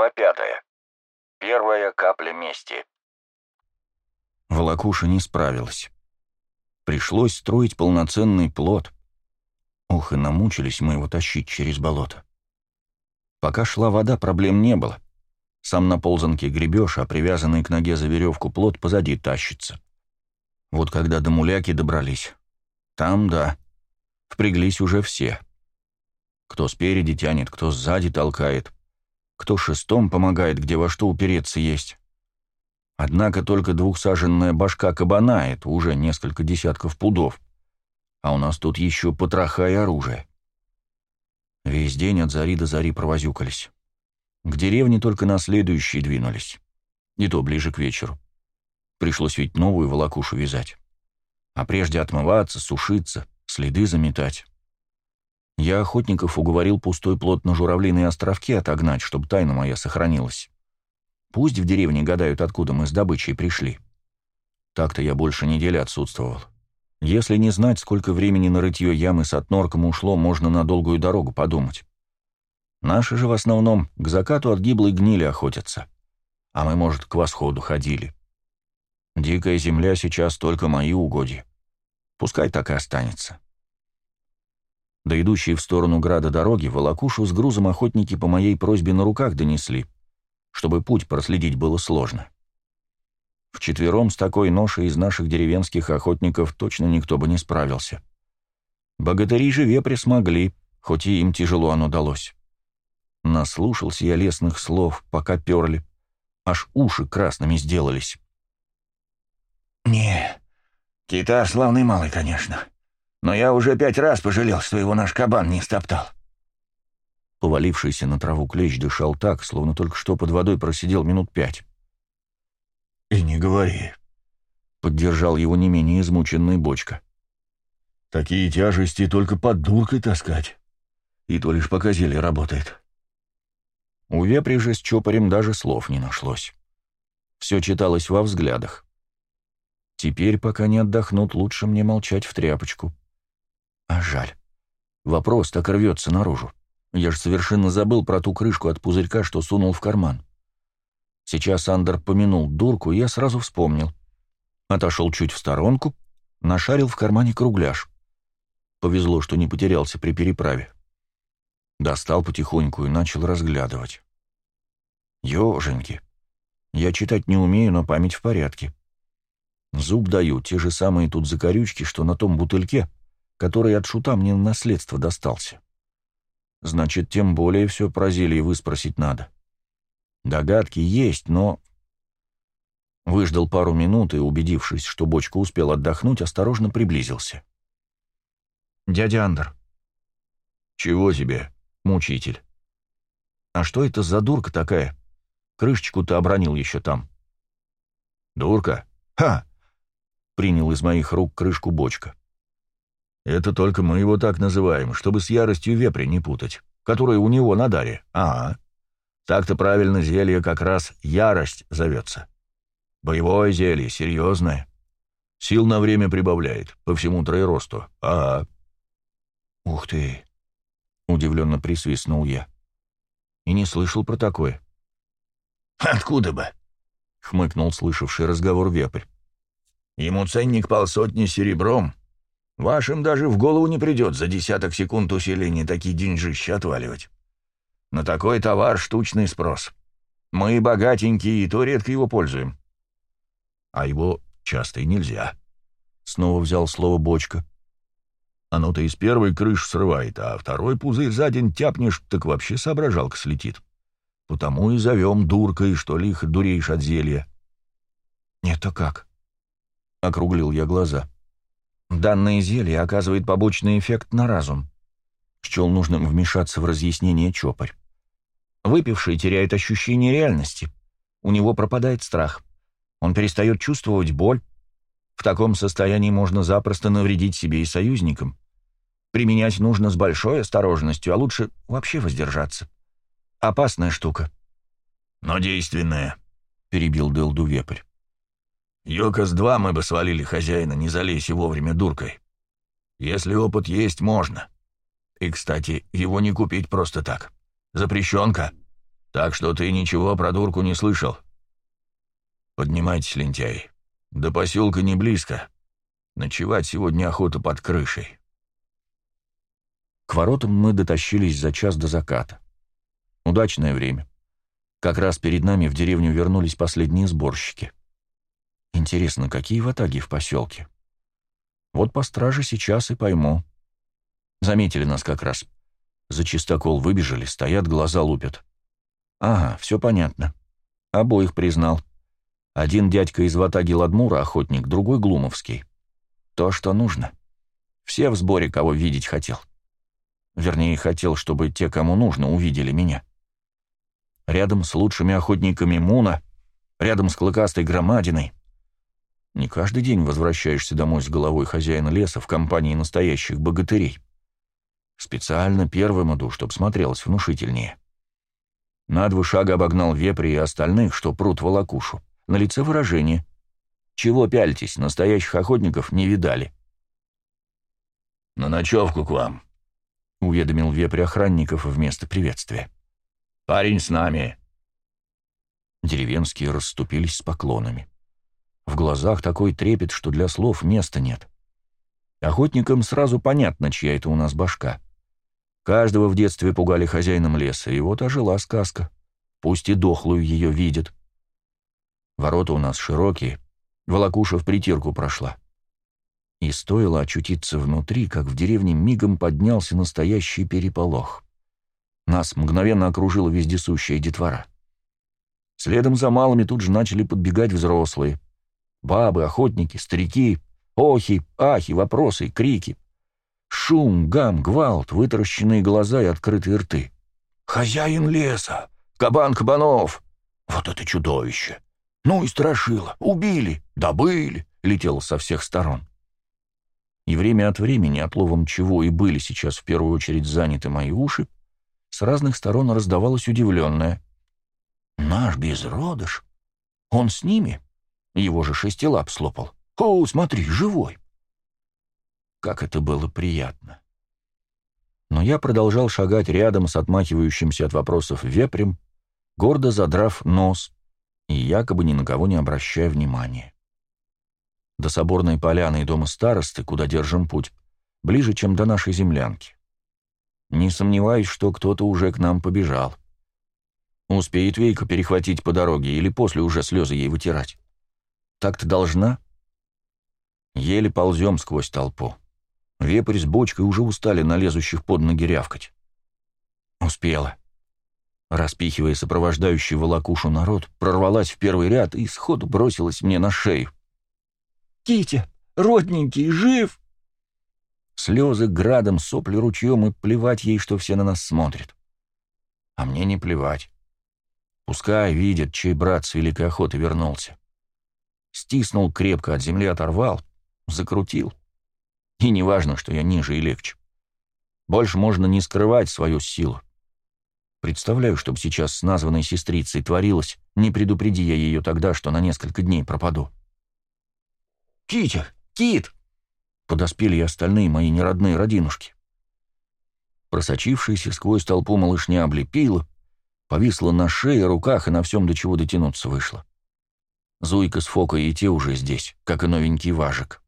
Глава пятая. Первая капля мести. Волокуша не справилась. Пришлось строить полноценный плод. Ох, и намучились мы его тащить через болото. Пока шла вода, проблем не было. Сам на ползанке гребешь, а привязанный к ноге за веревку плод позади тащится. Вот когда до муляки добрались, там, да, впряглись уже все. Кто спереди тянет, кто сзади толкает, кто шестом помогает, где во что упереться есть. Однако только двухсаженная башка кабана — это уже несколько десятков пудов. А у нас тут еще потроха и оружие. Весь день от зари до зари провозюкались. К деревне только на следующий двинулись. И то ближе к вечеру. Пришлось ведь новую волокушу вязать. А прежде отмываться, сушиться, следы заметать. Я охотников уговорил пустой плод на журавлиные островки отогнать, чтобы тайна моя сохранилась. Пусть в деревне гадают, откуда мы с добычей пришли. Так-то я больше недели отсутствовал. Если не знать, сколько времени на рытье ямы с отнорком ушло, можно на долгую дорогу подумать. Наши же в основном к закату от гиблой гнили охотятся. А мы, может, к восходу ходили. Дикая земля сейчас только мои угодья. Пускай так и останется. До идущей в сторону града дороги волокушу с грузом охотники по моей просьбе на руках донесли, чтобы путь проследить было сложно. Вчетвером с такой ношей из наших деревенских охотников точно никто бы не справился. Богатыри же вепри смогли, хоть и им тяжело оно далось. Наслушался я лесных слов, пока перли. Аж уши красными сделались. «Не, кита славный малый, конечно. Но я уже пять раз пожалел, что его наш кабан не стоптал». Повалившийся на траву клещ дышал так, словно только что под водой просидел минут пять. «И не говори», — поддержал его не менее измученный бочка. «Такие тяжести только под дуркой таскать. И то лишь пока зелье работает». У вепри же с чопорем даже слов не нашлось. Все читалось во взглядах. Теперь, пока не отдохнут, лучше мне молчать в тряпочку. А жаль. Вопрос так рвется наружу. Я же совершенно забыл про ту крышку от пузырька, что сунул в карман. Сейчас Андер помянул дурку, и я сразу вспомнил. Отошел чуть в сторонку, нашарил в кармане кругляш. Повезло, что не потерялся при переправе. Достал потихоньку и начал разглядывать. Ёженьки. Я читать не умею, но память в порядке. Зуб даю, те же самые тут закорючки, что на том бутыльке, который от шута мне на наследство достался. Значит, тем более все про зелье выспросить надо. Догадки есть, но... Выждал пару минут и, убедившись, что бочка успел отдохнуть, осторожно приблизился. «Дядя Андер». «Чего тебе, мучитель?» «А что это за дурка такая? Крышечку-то обронил еще там». «Дурка? Ха!» — принял из моих рук крышку бочка. «Это только мы его так называем, чтобы с яростью вепри не путать, которая у него на даре. Ага. Так-то правильно зелье как раз ярость зовется. Боевое зелье, серьезное. Сил на время прибавляет, по всему троеросту. Ага. Ух ты! Удивленно присвистнул я. И не слышал про такое. Откуда бы? Хмыкнул слышавший разговор вепрь. Ему ценник полсотни серебром. Вашим даже в голову не придет за десяток секунд усиления такие деньжища отваливать. На такой товар штучный спрос. Мы богатенькие, и то редко его пользуем. А его часто и нельзя. Снова взял слово бочка. Оно-то из первой крыш срывает, а второй пузырь за день тяпнешь, так вообще соображалка слетит. Потому и зовем дуркой, что лихо дуреешь от зелья. «Это как?» — округлил я глаза. «Данное зелье оказывает побочный эффект на разум». Счел нужным вмешаться в разъяснение чопарь. Выпивший теряет ощущение реальности. У него пропадает страх. Он перестает чувствовать боль. В таком состоянии можно запросто навредить себе и союзникам. Применять нужно с большой осторожностью, а лучше вообще воздержаться. Опасная штука. «Но действенная», — перебил Делду вепрь. «Йокос-2 мы бы свалили хозяина, не залезь вовремя дуркой. Если опыт есть, можно. И, кстати, его не купить просто так. Запрещенка. Так что ты ничего про дурку не слышал. Поднимайтесь, лентяй. До поселка не близко. Ночевать сегодня охота под крышей. К воротам мы дотащились за час до заката. Удачное время. Как раз перед нами в деревню вернулись последние сборщики. Интересно, какие ватаги в поселке? Вот по страже сейчас и пойму. Заметили нас как раз. За чистокол выбежали, стоят, глаза лупят. Ага, все понятно. Обоих признал. Один дядька из ватаги Ладмура, охотник, другой Глумовский. То, что нужно. Все в сборе, кого видеть хотел. Вернее, хотел, чтобы те, кому нужно, увидели меня. Рядом с лучшими охотниками Муна, рядом с клыкастой громадиной. Не каждый день возвращаешься домой с головой хозяина леса в компании настоящих богатырей. Специально первым иду, чтоб смотрелось внушительнее. На два шага обогнал вепри и остальных, что прут волокушу. На лице выражение. Чего пяльтесь, настоящих охотников не видали. «На ночевку к вам», — уведомил вепрь охранников вместо приветствия. «Парень с нами». Деревенские расступились с поклонами. В глазах такой трепет, что для слов места нет. Охотникам сразу понятно, чья это у нас башка. Каждого в детстве пугали хозяином леса, и вот ожила сказка. Пусть и дохлую ее видят. Ворота у нас широкие, волокуша в притирку прошла. И стоило очутиться внутри, как в деревне мигом поднялся настоящий переполох. Нас мгновенно окружила вездесущая детвора. Следом за малыми тут же начали подбегать взрослые. Бабы, охотники, старики, охи, ахи, вопросы, крики. Шум, гам, гвалт, вытаращенные глаза и открытые рты. «Хозяин леса! Кабан кабанов! Вот это чудовище! Ну и страшило. Убили, добыли, летело со всех сторон. И время от времени, отловом чего и были сейчас в первую очередь заняты мои уши, с разных сторон раздавалось удивленное. «Наш безродыш? Он с ними? Его же шестилап слопал. О, смотри, живой!» Как это было приятно. Но я продолжал шагать рядом с отмахивающимся от вопросов вепрем, гордо задрав нос, и якобы ни на кого не обращая внимания. До соборной поляны и дома старосты, куда держим путь, ближе, чем до нашей землянки. Не сомневаюсь, что кто-то уже к нам побежал. Успеет Вейка перехватить по дороге или после уже слезы ей вытирать. Так-то должна. Еле ползем сквозь толпу. Вепрь с бочкой уже устали на лезущих под ноги рявкать. Успела распихивая сопровождающий волокушу народ, прорвалась в первый ряд и сходу бросилась мне на шею. «Китя, родненький, жив!» Слезы градом, сопли ручьем, и плевать ей, что все на нас смотрят. А мне не плевать. Пускай видят, чей брат с великой охоты вернулся. Стиснул крепко, от земли оторвал, закрутил. И не важно, что я ниже и легче. Больше можно не скрывать свою силу. Представляю, чтобы сейчас с названной сестрицей творилось, не предупреди я ее тогда, что на несколько дней пропаду. «Китя! Кит!» Подоспели и остальные мои неродные родинушки. Просочившаяся сквозь толпу малышня облепила, повисла на шее, руках и на всем, до чего дотянуться вышло. Зуйка с Фокой и те уже здесь, как и новенький важик.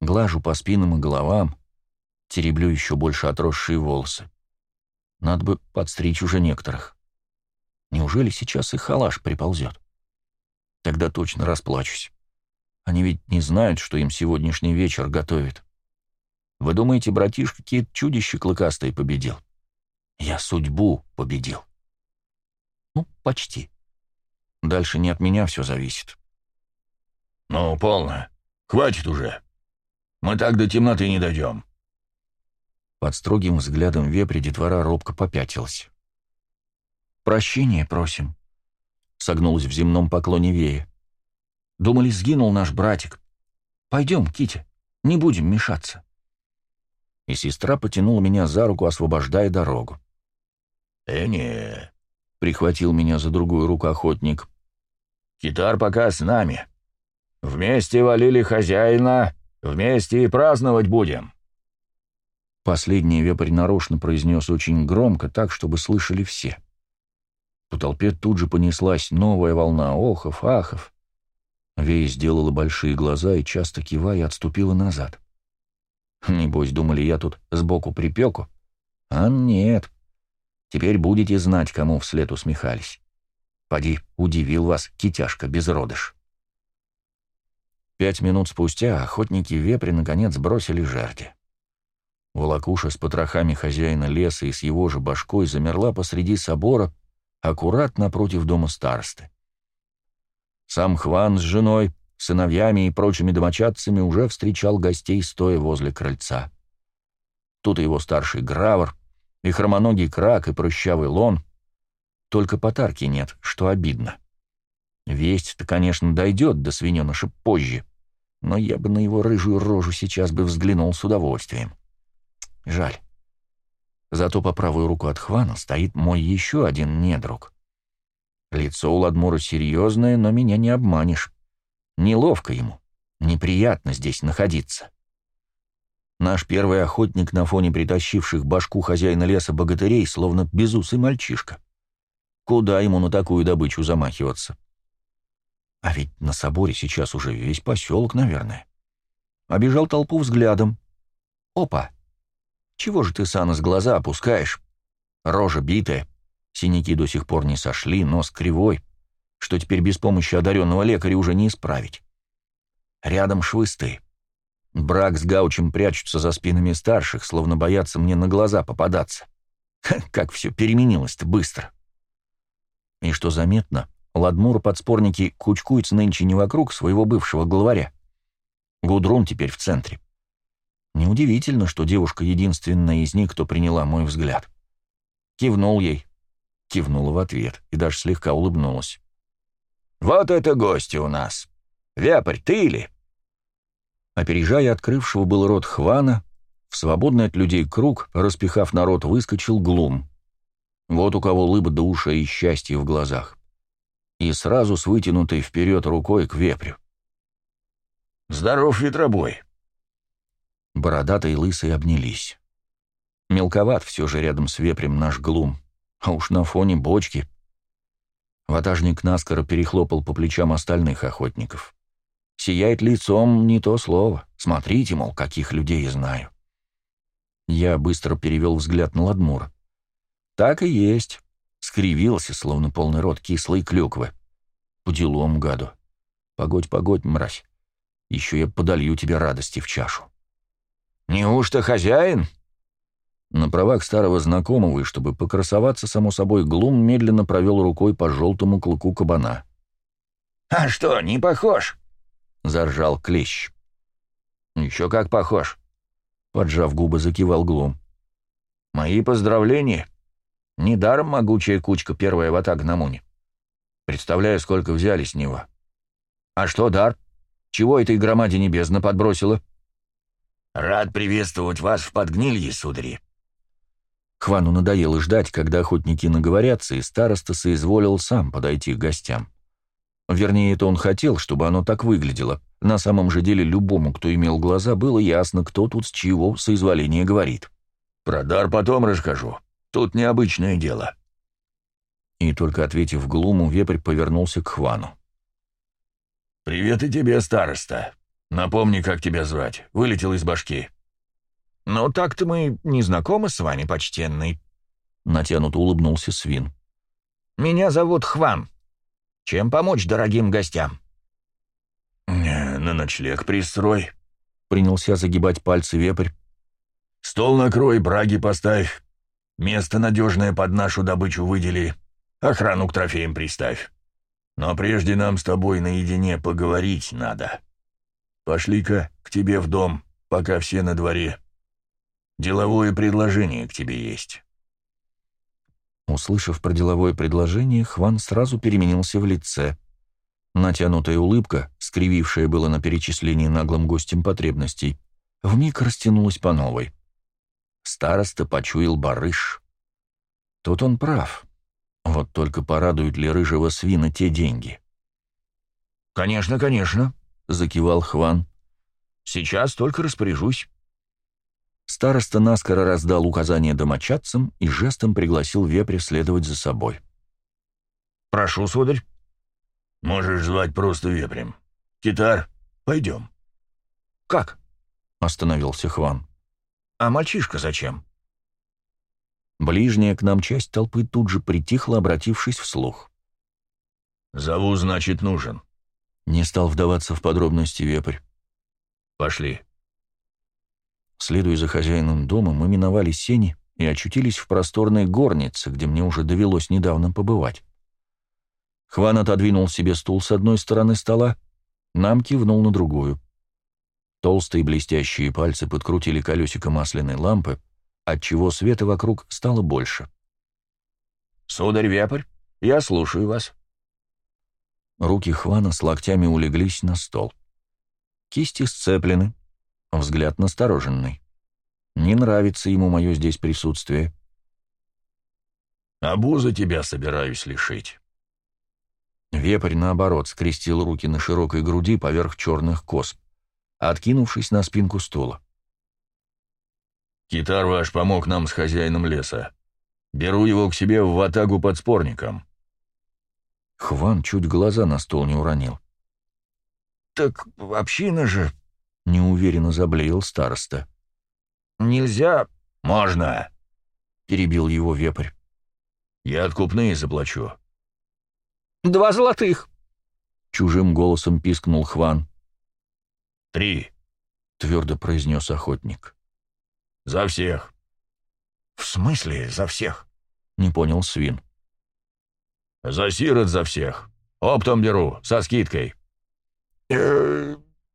Глажу по спинам и головам, тереблю еще больше отросшие волосы. Надо бы подстричь уже некоторых. Неужели сейчас и халаш приползет? Тогда точно расплачусь. Они ведь не знают, что им сегодняшний вечер готовит. Вы думаете, братишка Кит чудище клыкастое победил? Я судьбу победил. Ну, почти. Дальше не от меня все зависит. Ну, полно. Хватит уже. Мы так до темноты не дойдем. Под строгим взглядом вепри детвора робко попятилась. «Прощения просим», — согнулась в земном поклоне Вея. «Думали, сгинул наш братик. Пойдем, Китя, не будем мешаться». И сестра потянула меня за руку, освобождая дорогу. «Э, не», — прихватил меня за другую руку охотник. «Китар пока с нами. Вместе валили хозяина, вместе и праздновать будем». Последний вепрь нарочно произнес очень громко, так, чтобы слышали все. По толпе тут же понеслась новая волна охов, ахов. Вея сделала большие глаза и, часто кивая, отступила назад. Небось, думали, я тут сбоку припеку. А нет. Теперь будете знать, кому вслед усмехались. Поди, удивил вас китяшка безродыш. Пять минут спустя охотники вепри наконец бросили жерди. Волокуша с потрохами хозяина леса и с его же башкой замерла посреди собора, аккурат напротив дома старосты. Сам Хван с женой, сыновьями и прочими домочадцами уже встречал гостей, стоя возле крыльца. Тут его старший Гравер, и хромоногий Крак, и прыщавый Лон. Только потарки нет, что обидно. Весть-то, конечно, дойдет до свиненыша позже, но я бы на его рыжую рожу сейчас бы взглянул с удовольствием. Жаль. Зато по правую руку от Хвана стоит мой еще один недруг. Лицо у Ладмура серьезное, но меня не обманешь. Неловко ему, неприятно здесь находиться. Наш первый охотник на фоне притащивших башку хозяина леса богатырей, словно безусый мальчишка. Куда ему на такую добычу замахиваться? А ведь на соборе сейчас уже весь поселок, наверное. Обежал толпу взглядом. Опа! Чего же ты, Санос, глаза опускаешь? Рожа битая, Синяки до сих пор не сошли, нос кривой, что теперь без помощи одаренного лекаря уже не исправить. Рядом швысты. Брак с Гаучем прячутся за спинами старших, словно боятся мне на глаза попадаться. Как все переменилось-то быстро. И что заметно, Ладмур-подспорники кучкуются нынче не вокруг своего бывшего главаря. Гудрун теперь в центре. Неудивительно, что девушка единственная из них, кто приняла мой взгляд. Кивнул ей, кивнула в ответ и даже слегка улыбнулась. «Вот это гости у нас! Вепрь, ты ли?» Опережая открывшего был рот Хвана, в свободный от людей круг, распихав народ, выскочил Глум. Вот у кого лыба до ушей и счастье в глазах. И сразу с вытянутой вперед рукой к вепрю. «Здоров, ветробой!» Бородатый и лысый обнялись. Мелковат все же рядом с вепрем наш Глум а уж на фоне бочки. Ватажник наскоро перехлопал по плечам остальных охотников. Сияет лицом не то слово. Смотрите, мол, каких людей знаю. Я быстро перевел взгляд на Ладмура. Так и есть. Скривился, словно полный рот кислой клюквы. По делам, гаду. Погодь, погодь, мразь. Еще я подолью тебе радости в чашу. «Неужто хозяин?» На правах старого знакомого и чтобы покрасоваться, само собой, Глум медленно провел рукой по желтому клыку кабана. «А что, не похож?» — заржал Клещ. «Еще как похож», — поджав губы, закивал Глум. «Мои поздравления. Недаром могучая кучка первая в атак на Муне. Представляю, сколько взяли с него. А что, Дар? Чего этой громаде небесно подбросило?» «Рад приветствовать вас в подгнилье, судари», Хвану надоело ждать, когда охотники наговорятся, и староста соизволил сам подойти к гостям. Вернее, это он хотел, чтобы оно так выглядело. На самом же деле любому, кто имел глаза, было ясно, кто тут с чьего соизволения говорит. «Про дар потом расскажу. Тут необычное дело». И только ответив Глуму, вепрь повернулся к Хвану. «Привет и тебе, староста. Напомни, как тебя звать. Вылетел из башки». «Ну, так-то мы не знакомы с вами, почтенный», — натянуто улыбнулся Свин. «Меня зовут Хван. Чем помочь дорогим гостям?» «На ночлег пристрой», — принялся загибать пальцы вепрь. «Стол накрой, браги поставь. Место надежное под нашу добычу выдели. Охрану к трофеям приставь. Но прежде нам с тобой наедине поговорить надо. Пошли-ка к тебе в дом, пока все на дворе». Деловое предложение к тебе есть». Услышав про деловое предложение, Хван сразу переменился в лице. Натянутая улыбка, скривившая было на перечислении наглым гостем потребностей, вмиг растянулась по новой. Староста почуял барыш. Тут он прав. Вот только порадуют ли рыжего свина те деньги? «Конечно, конечно», — закивал Хван. «Сейчас только распоряжусь». Староста наскоро раздал указания домочадцам и жестом пригласил вепря следовать за собой. «Прошу, сударь». «Можешь звать просто вепрем. Китар, пойдем». «Как?» — остановился Хван. «А мальчишка зачем?» Ближняя к нам часть толпы тут же притихла, обратившись вслух. «Зову, значит, нужен». Не стал вдаваться в подробности вепрь. «Пошли». Следуя за хозяином дома, мы миновали сени и очутились в просторной горнице, где мне уже довелось недавно побывать. Хван отодвинул себе стул с одной стороны стола, нам кивнул на другую. Толстые блестящие пальцы подкрутили колесико масляной лампы, отчего света вокруг стало больше. «Сударь Вепрь, я слушаю вас». Руки Хвана с локтями улеглись на стол. Кисти сцеплены, взгляд настороженный. Не нравится ему мое здесь присутствие. «Абу за тебя собираюсь лишить». Вепрь, наоборот, скрестил руки на широкой груди поверх черных кос, откинувшись на спинку стула. «Китар ваш помог нам с хозяином леса. Беру его к себе в ватагу подспорником». Хван чуть глаза на стол не уронил. «Так община же...» — неуверенно заблеял староста. Нельзя. Можно, перебил его вепрь. Я откупные заплачу. Два золотых. Чужим голосом пискнул Хван. Три, твердо произнес охотник. За всех. В смысле за всех? Не понял свин. За сирот за всех. Оптом беру, со скидкой.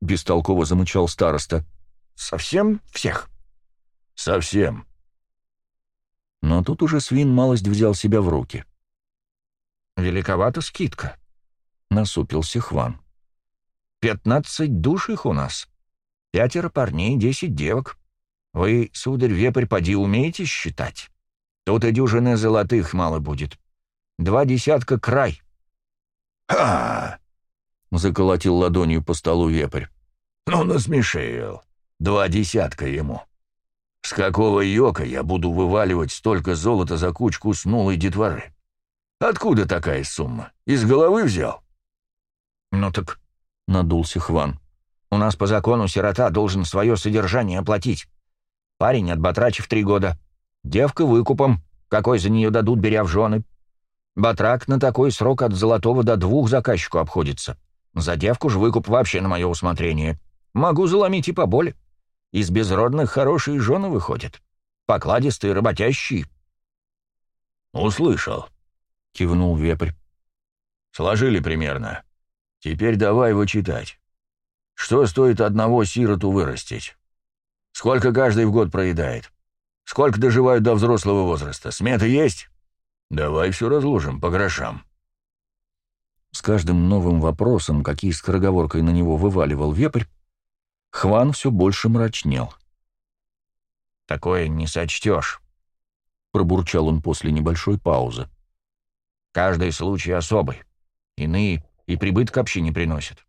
Бестолково замычал староста. Совсем всех? Совсем. Но тут уже свин малость взял себя в руки. «Великовата скидка», — насупился Хван. «Пятнадцать душ их у нас. Пятеро парней, десять девок. Вы, сударь, вепрь, поди умеете считать? Тут и дюжины золотых мало будет. Два десятка край». «Ха!» — заколотил ладонью по столу вепрь. «Ну, насмешил. Два десятка ему». С какого йока я буду вываливать столько золота за кучку снулой детворы? Откуда такая сумма? Из головы взял? Ну так, — надулся Хван. У нас по закону сирота должен свое содержание оплатить. Парень отбатрачив три года. Девка выкупом, какой за нее дадут, беря в жены. Батрак на такой срок от золотого до двух заказчику обходится. За девку ж выкуп вообще на мое усмотрение. Могу заломить и поболе. Из безродных хорошие жены выходят. Покладистые, работящие. «Услышал», — кивнул вепрь. «Сложили примерно. Теперь давай вычитать. Что стоит одного сироту вырастить? Сколько каждый в год проедает? Сколько доживают до взрослого возраста? Сметы есть? Давай все разложим по грошам». С каждым новым вопросом, какие скороговоркой на него вываливал вепрь, Хван все больше мрачнел. «Такое не сочтешь», — пробурчал он после небольшой паузы. «Каждый случай особый. Иные и прибытка вообще не приносят».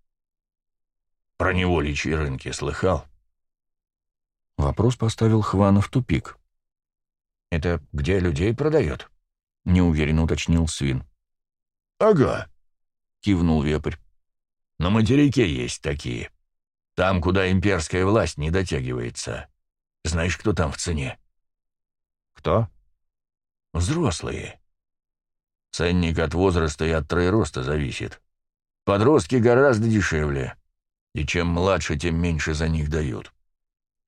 «Про неволичьи рынки слыхал?» Вопрос поставил Хвана в тупик. «Это где людей продают?» — неуверенно уточнил свин. «Ага», — кивнул вепрь. «На материке есть такие. Там, куда имперская власть не дотягивается. Знаешь, кто там в цене? Кто? Взрослые. Ценник от возраста и от троероста зависит. Подростки гораздо дешевле. И чем младше, тем меньше за них дают.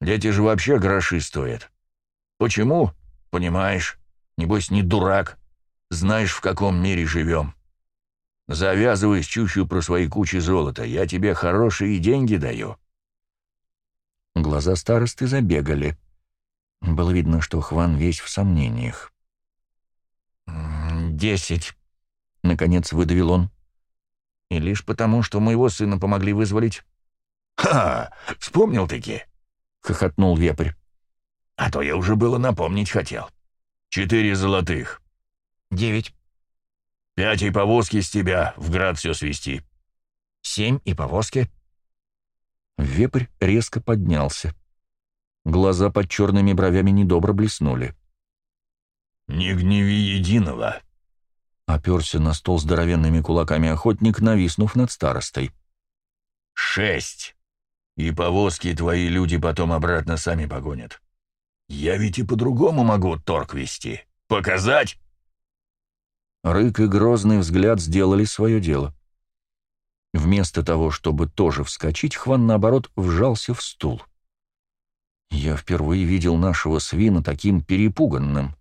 Дети же вообще гроши стоят. Почему? Понимаешь. Небось, не дурак. Знаешь, в каком мире живем. Завязывай с чушью про свои кучи золота, я тебе хорошие деньги даю». Глаза старосты забегали. Было видно, что Хван весь в сомнениях. «Десять», — наконец выдавил он. «И лишь потому, что моего сына помогли вызволить». «Ха! Вспомнил-таки!» — хохотнул вепрь. «А то я уже было напомнить хотел. Четыре золотых». «Девять». Пять и повозки с тебя, в град все свести. Семь и повозки. Вепрь резко поднялся. Глаза под черными бровями недобро блеснули. «Не гневи единого. Оперся на стол здоровенными кулаками охотник, нависнув над старостой. «Шесть! И повозки твои люди потом обратно сами погонят. Я ведь и по-другому могу торг вести. Показать?» Рык и грозный взгляд сделали свое дело. Вместо того, чтобы тоже вскочить, Хван, наоборот, вжался в стул. Я впервые видел нашего свина таким перепуганным.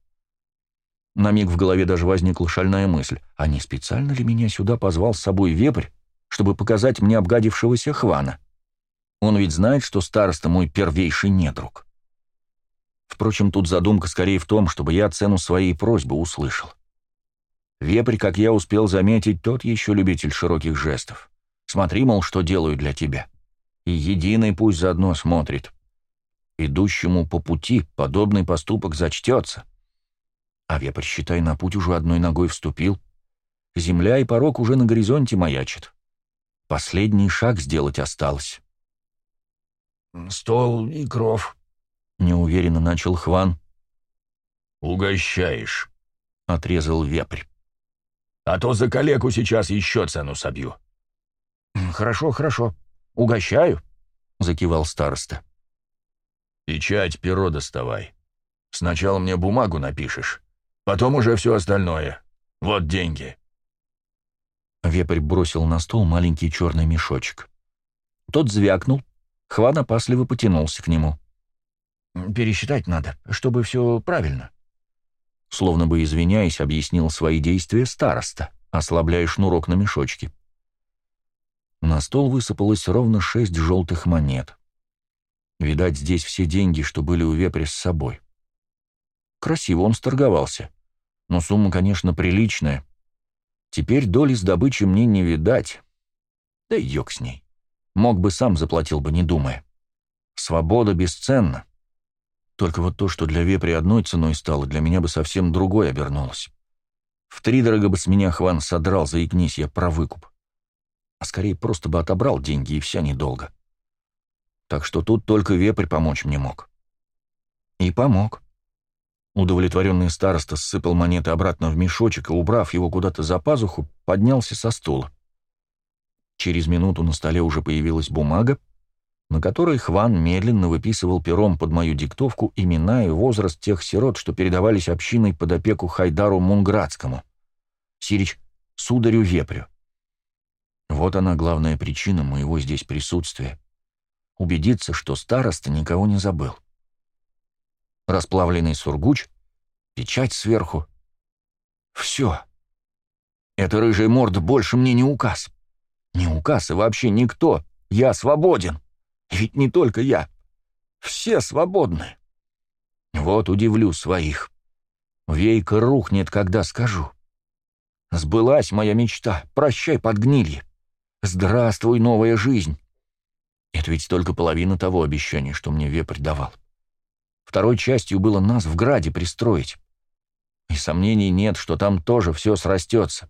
На миг в голове даже возникла шальная мысль, а не специально ли меня сюда позвал с собой вепрь, чтобы показать мне обгадившегося Хвана? Он ведь знает, что староста мой первейший недруг. Впрочем, тут задумка скорее в том, чтобы я цену своей просьбы услышал. Вепрь, как я успел заметить, тот еще любитель широких жестов. Смотри, мол, что делаю для тебя. И единый пусть заодно смотрит. Идущему по пути подобный поступок зачтется. А вепрь, считай, на путь уже одной ногой вступил. Земля и порог уже на горизонте маячит. Последний шаг сделать осталось. «Стол и кров», — неуверенно начал Хван. «Угощаешь», — отрезал вепрь. «А то за калеку сейчас еще цену собью». «Хорошо, хорошо. Угощаю», — закивал староста. «Печать, перо доставай. Сначала мне бумагу напишешь, потом уже все остальное. Вот деньги». Вепрь бросил на стол маленький черный мешочек. Тот звякнул, Хван опасливо потянулся к нему. «Пересчитать надо, чтобы все правильно». Словно бы извиняясь, объяснил свои действия староста, ослабляя шнурок на мешочке. На стол высыпалось ровно шесть желтых монет. Видать, здесь все деньги, что были у вепря с собой. Красиво он сторговался. Но сумма, конечно, приличная. Теперь доли с добычи мне не видать. Да ёк с ней. Мог бы сам заплатил бы, не думая. Свобода бесценна. Только вот то, что для вепря одной ценой стало, для меня бы совсем другой обернулось. В три дорого бы с меня Хван содрал, заикнись я про выкуп. А скорее просто бы отобрал деньги, и вся недолго. Так что тут только вепрь помочь мне мог. И помог. Удовлетворенный староста ссыпал монеты обратно в мешочек и, убрав его куда-то за пазуху, поднялся со стула. Через минуту на столе уже появилась бумага, на которой Хван медленно выписывал пером под мою диктовку имена и возраст тех сирот, что передавались общиной под опеку Хайдару Мунградскому. Сирич Сударю Вепрю. Вот она главная причина моего здесь присутствия. Убедиться, что староста никого не забыл. Расплавленный сургуч, печать сверху. Все. Эта рыжая морда больше мне не указ. Не указ и вообще никто. Я свободен. Ведь не только я. Все свободны. Вот удивлю своих. Вейка рухнет, когда скажу. Сбылась моя мечта. Прощай, подгнилье. Здравствуй, новая жизнь. Это ведь только половина того обещания, что мне вепрь давал. Второй частью было нас в граде пристроить. И сомнений нет, что там тоже все срастется.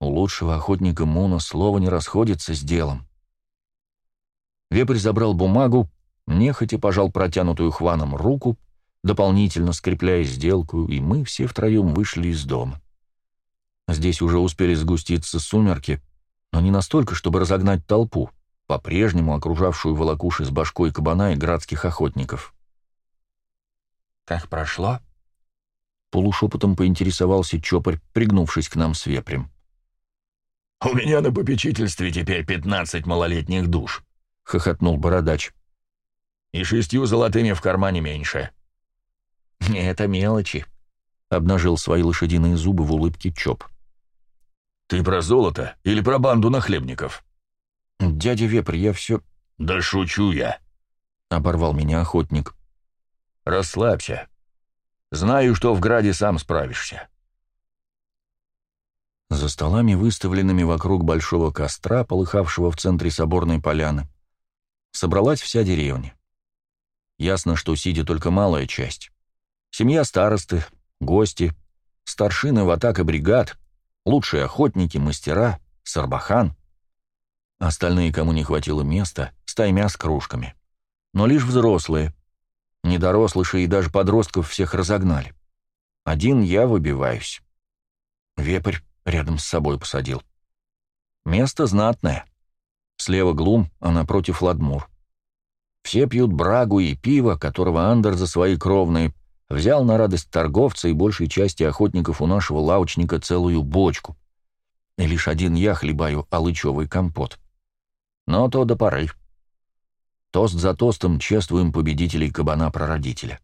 У лучшего охотника Муна слово не расходится с делом. Вепрь забрал бумагу, нехотя пожал протянутую Хваном руку, дополнительно скрепляя сделку, и мы все втроем вышли из дома. Здесь уже успели сгуститься сумерки, но не настолько, чтобы разогнать толпу, по-прежнему окружавшую волокуши с башкой кабана и градских охотников. «Как прошло?» Полушепотом поинтересовался Чопарь, пригнувшись к нам с вепрем. «У меня на попечительстве теперь пятнадцать малолетних душ», — хохотнул бородач. «И шестью золотыми в кармане меньше». «Не, это мелочи», — обнажил свои лошадиные зубы в улыбке Чоп. «Ты про золото или про банду нахлебников?» «Дядя Вепрь, я все...» «Да шучу я», — оборвал меня охотник. «Расслабься. Знаю, что в Граде сам справишься. За столами, выставленными вокруг большого костра, полыхавшего в центре соборной поляны, собралась вся деревня. Ясно, что сидя только малая часть. Семья старосты, гости, старшины в атака бригад, лучшие охотники, мастера, сарбахан. Остальные, кому не хватило места, стаймя с кружками. Но лишь взрослые. Недорослыши и даже подростков всех разогнали. Один я выбиваюсь. Вепрь рядом с собой посадил. Место знатное. Слева Глум, а напротив Ладмур. Все пьют брагу и пиво, которого Андер за свои кровные взял на радость торговца и большей части охотников у нашего лавочника целую бочку. И лишь один я хлебаю алычевый компот. Но то до поры. Тост за тостом чествуем победителей кабана-прародителя.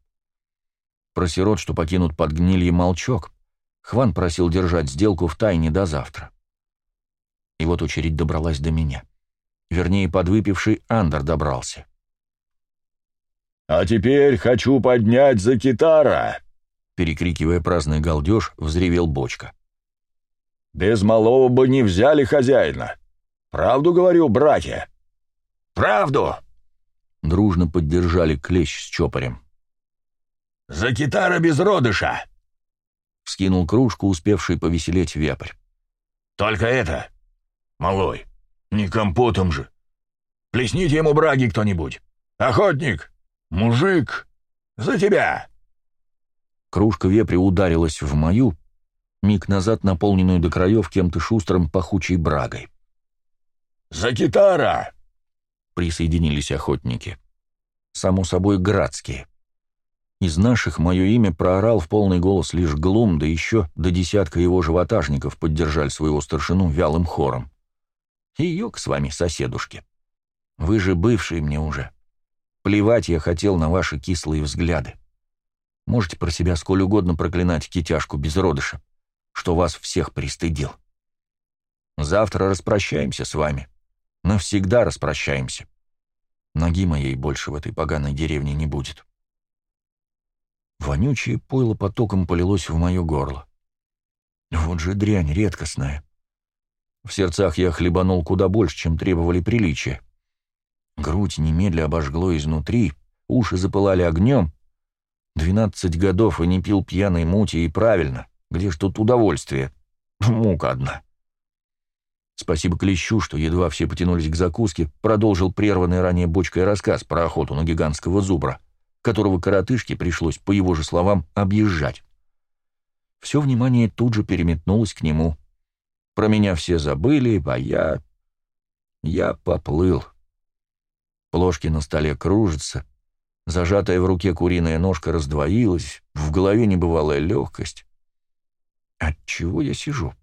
Про сирот, что покинут под гнилье молчок, Хван просил держать сделку в тайне до завтра. И вот очередь добралась до меня. Вернее, подвыпивший Андер добрался. «А теперь хочу поднять за китара!» Перекрикивая праздный галдеж, взревел бочка. «Без малого бы не взяли хозяина! Правду говорю, братья!» «Правду!» Дружно поддержали клещ с чопорем. «За китара без родыша!» Вскинул кружку, успевший повеселеть вепрь. «Только это, малой, не компотом же. Плесните ему браги кто-нибудь. Охотник, «Мужик! За тебя!» Кружка вепри ударилась в мою, миг назад наполненную до краев кем-то шустрым пахучей брагой. «За китара!» — присоединились охотники. Само собой, градские. Из наших мое имя проорал в полный голос лишь Глум, да еще до десятка его животажников поддержали своего старшину вялым хором. И йог с вами, соседушки. Вы же бывшие мне уже. Плевать я хотел на ваши кислые взгляды. Можете про себя сколь угодно проклинать китяшку без родыша, что вас всех пристыдил. Завтра распрощаемся с вами. Навсегда распрощаемся. Ноги моей больше в этой поганой деревне не будет. Вонючее пойло потоком полилось в мое горло. Вот же дрянь редкостная. В сердцах я хлебанул куда больше, чем требовали приличия. Грудь немедля обожгло изнутри, уши запылали огнем. Двенадцать годов и не пил пьяной мути, и правильно. Где ж тут удовольствие? Мука одна. Спасибо Клещу, что едва все потянулись к закуске, продолжил прерванный ранее бочкой рассказ про охоту на гигантского зубра, которого коротышке пришлось, по его же словам, объезжать. Все внимание тут же переметнулось к нему. Про меня все забыли, а я... Я поплыл. Плошки на столе кружатся. Зажатая в руке куриная ножка раздвоилась, в голове небывалая легкость. Отчего я сижу?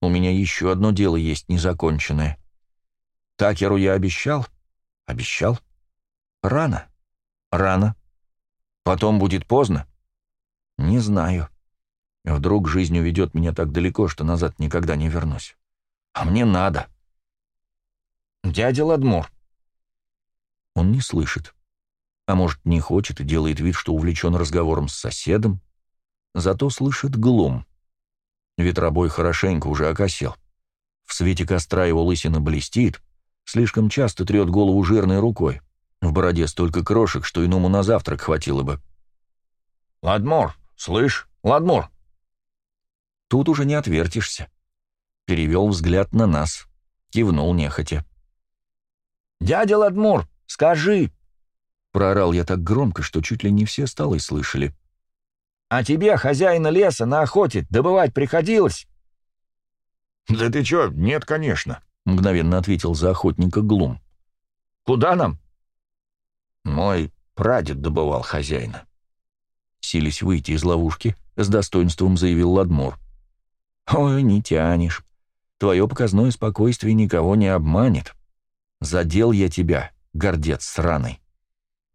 У меня еще одно дело есть незаконченное. Такеру я обещал? Обещал. Рано. Рано. Потом будет поздно? Не знаю. Вдруг жизнь уведет меня так далеко, что назад никогда не вернусь. А мне надо. «Дядя Ладмур», он не слышит. А может, не хочет и делает вид, что увлечен разговором с соседом. Зато слышит глум. Ветробой хорошенько уже окосел. В свете костра его лысина блестит, слишком часто трет голову жирной рукой. В бороде столько крошек, что иному на завтрак хватило бы. «Ладмор, слышь, Ладмор!» Тут уже не отвертишься. Перевел взгляд на нас, кивнул нехотя. «Дядя Ладмур, Скажи!» Проорал я так громко, что чуть ли не все столы слышали. «А тебе, хозяина леса, на охоте добывать приходилось?» «Да ты чё, нет, конечно», — мгновенно ответил за охотника Глум. «Куда нам?» «Мой прадед добывал хозяина». Сились выйти из ловушки, с достоинством заявил Ладмор. «Ой, не тянешь. Твое показное спокойствие никого не обманет. Задел я тебя, гордец сраный.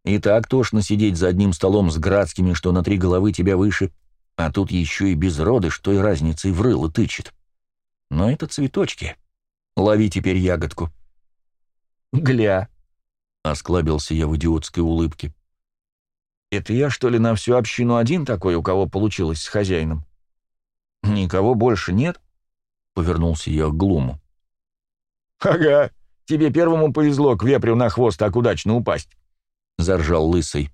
И так тошно сидеть за одним столом с градскими, что на три головы тебя выше, а тут еще и без роды, что и разницей в рыло тычет. Но это цветочки. Лови теперь ягодку. «Гля!» — осклабился я в идиотской улыбке. «Это я, что ли, на всю общину один такой, у кого получилось с хозяином? Никого больше нет?» — повернулся я к Глуму. «Ага, Тебе первому повезло к вепрю на хвост так удачно упасть», — заржал лысый.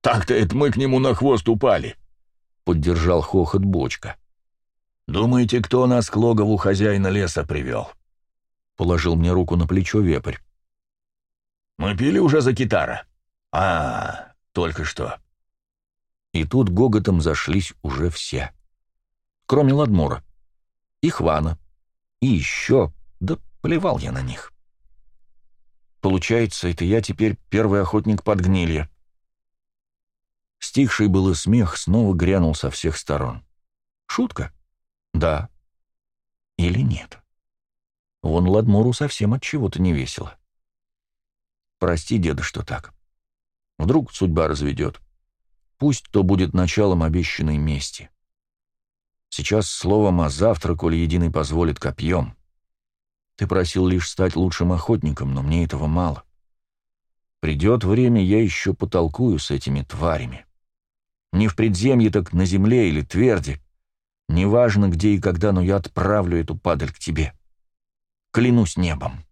«Так-то это мы к нему на хвост упали», — поддержал хохот бочка. «Думаете, кто нас к логову хозяина леса привел?» Положил мне руку на плечо вепрь. «Мы пили уже за китара?» «А, только что». И тут гоготом зашлись уже все. Кроме Ладмора. и Хвана, и еще, да плевал я на них. Получается, это я теперь первый охотник под гнилья. Стихший был и смех снова грянул со всех сторон. Шутка? Да. Или нет? Вон Ладмуру совсем от чего-то не весело. Прости, деда, что так. Вдруг судьба разведет. Пусть то будет началом обещанной мести. Сейчас словом, а завтра, коли единый позволит копьем. Ты просил лишь стать лучшим охотником, но мне этого мало. Придет время, я еще потолкую с этими тварями. Не в предземье, так на земле или тверди. Неважно, где и когда, но я отправлю эту падаль к тебе. Клянусь небом.